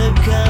to